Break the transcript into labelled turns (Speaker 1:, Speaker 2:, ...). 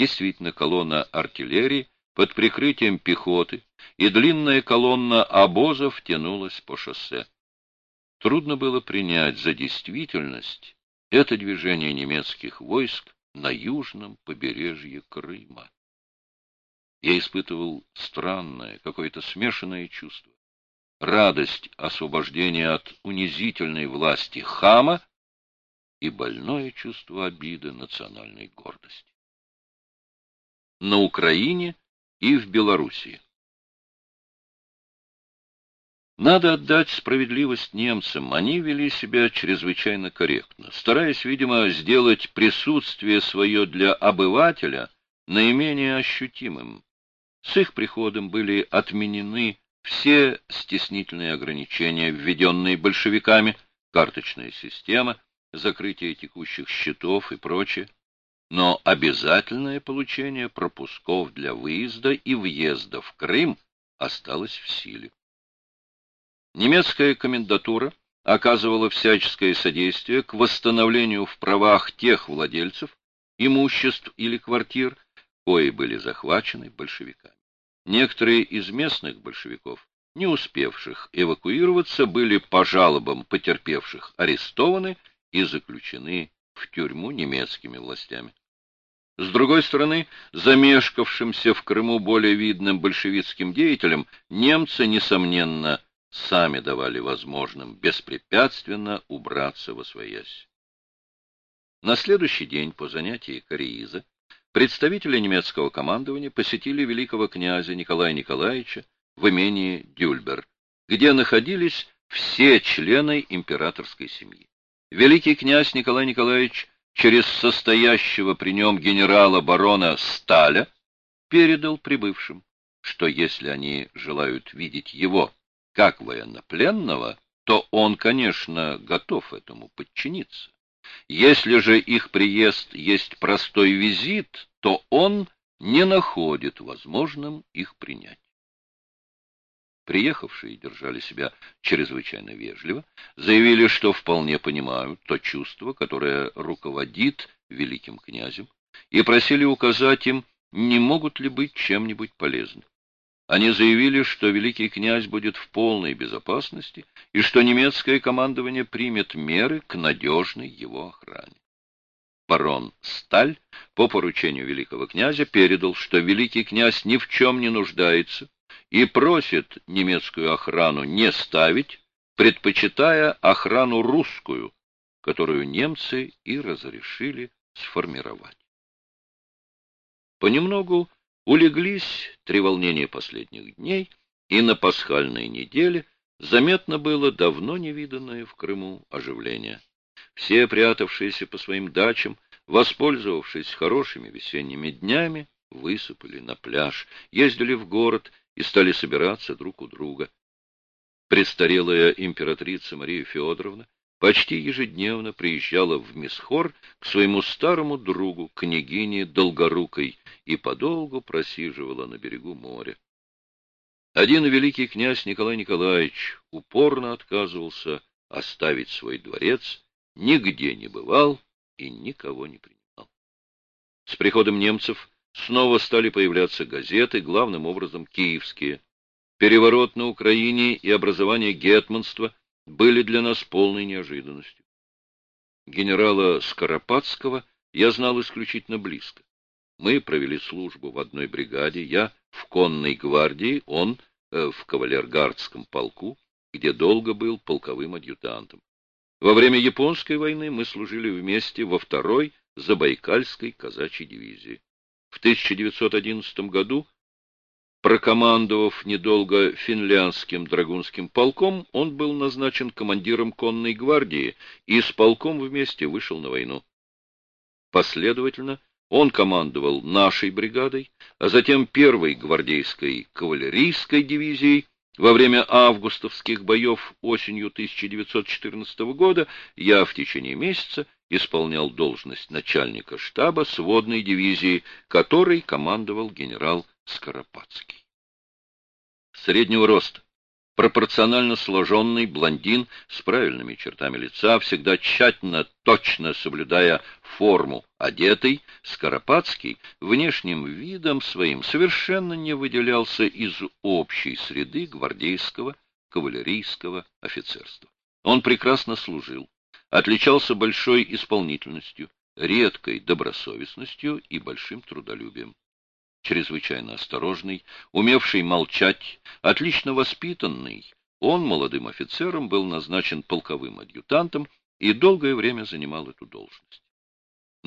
Speaker 1: Действительно, колонна артиллерии под прикрытием пехоты и длинная колонна обозов тянулась по шоссе. Трудно было принять за действительность это движение немецких войск на южном побережье Крыма. Я испытывал странное, какое-то смешанное чувство. Радость освобождения от унизительной власти хама и больное чувство обиды национальной гордости. На Украине и в Белоруссии. Надо отдать справедливость немцам. Они вели себя чрезвычайно корректно, стараясь, видимо, сделать присутствие свое для обывателя наименее ощутимым. С их приходом были отменены все стеснительные ограничения, введенные большевиками, карточная система, закрытие текущих счетов и прочее, но обязательное получение пропусков для выезда и въезда в Крым осталось в силе. Немецкая комендатура оказывала всяческое содействие к восстановлению в правах тех владельцев, имуществ или квартир, кои были захвачены большевиками. Некоторые из местных большевиков, не успевших эвакуироваться, были по жалобам потерпевших арестованы и заключены в тюрьму немецкими властями. С другой стороны, замешкавшимся в Крыму более видным большевистским деятелям немцы, несомненно, сами давали возможным беспрепятственно убраться во своясь. На следующий день по занятии Корииза представители немецкого командования посетили великого князя Николая Николаевича в имении Дюльбер, где находились все члены императорской семьи. Великий князь Николай Николаевич через состоящего при нем генерала-барона Сталя передал прибывшим, что если они желают видеть его как военнопленного, то он, конечно, готов этому подчиниться. Если же их приезд есть простой визит, то он не находит возможным их принять. Приехавшие держали себя чрезвычайно вежливо, заявили, что вполне понимают то чувство, которое руководит великим князем, и просили указать им, не могут ли быть чем-нибудь полезны. Они заявили, что великий князь будет в полной безопасности и что немецкое командование примет меры к надежной его охране. Барон Сталь по поручению великого князя передал, что великий князь ни в чем не нуждается и просит немецкую охрану не ставить, предпочитая охрану русскую, которую немцы и разрешили сформировать. Понемногу Улеглись три волнения последних дней, и на пасхальной неделе заметно было давно невиданное в Крыму оживление. Все прятавшиеся по своим дачам, воспользовавшись хорошими весенними днями, высыпали на пляж, ездили в город и стали собираться друг у друга. Престарелая императрица Мария Федоровна почти ежедневно приезжала в Мисхор к своему старому другу, княгине Долгорукой, и подолгу просиживала на берегу моря. Один великий князь Николай Николаевич упорно отказывался оставить свой дворец, нигде не бывал и никого не принимал. С приходом немцев снова стали появляться газеты, главным образом киевские. Переворот на Украине и образование гетманства были для нас полной неожиданностью. Генерала Скоропадского я знал исключительно близко. Мы провели службу в одной бригаде, я в конной гвардии, он э, в кавалергардском полку, где долго был полковым адъютантом. Во время Японской войны мы служили вместе во второй Забайкальской казачьей дивизии. В 1911 году, прокомандовав недолго финляндским драгунским полком, он был назначен командиром конной гвардии и с полком вместе вышел на войну. Последовательно, он командовал нашей бригадой, а затем первой гвардейской кавалерийской дивизией. Во время августовских боев осенью 1914 года я в течение месяца исполнял должность начальника штаба сводной дивизии, которой командовал генерал Скоропадский. Среднего роста, пропорционально сложенный блондин с правильными чертами лица, всегда тщательно, точно соблюдая форму одетый, Скоропадский внешним видом своим совершенно не выделялся из общей среды гвардейского кавалерийского офицерства. Он прекрасно служил, отличался большой исполнительностью, редкой добросовестностью и большим трудолюбием. Чрезвычайно осторожный, умевший молчать, отлично воспитанный, он молодым офицером был назначен полковым адъютантом и долгое время занимал эту должность.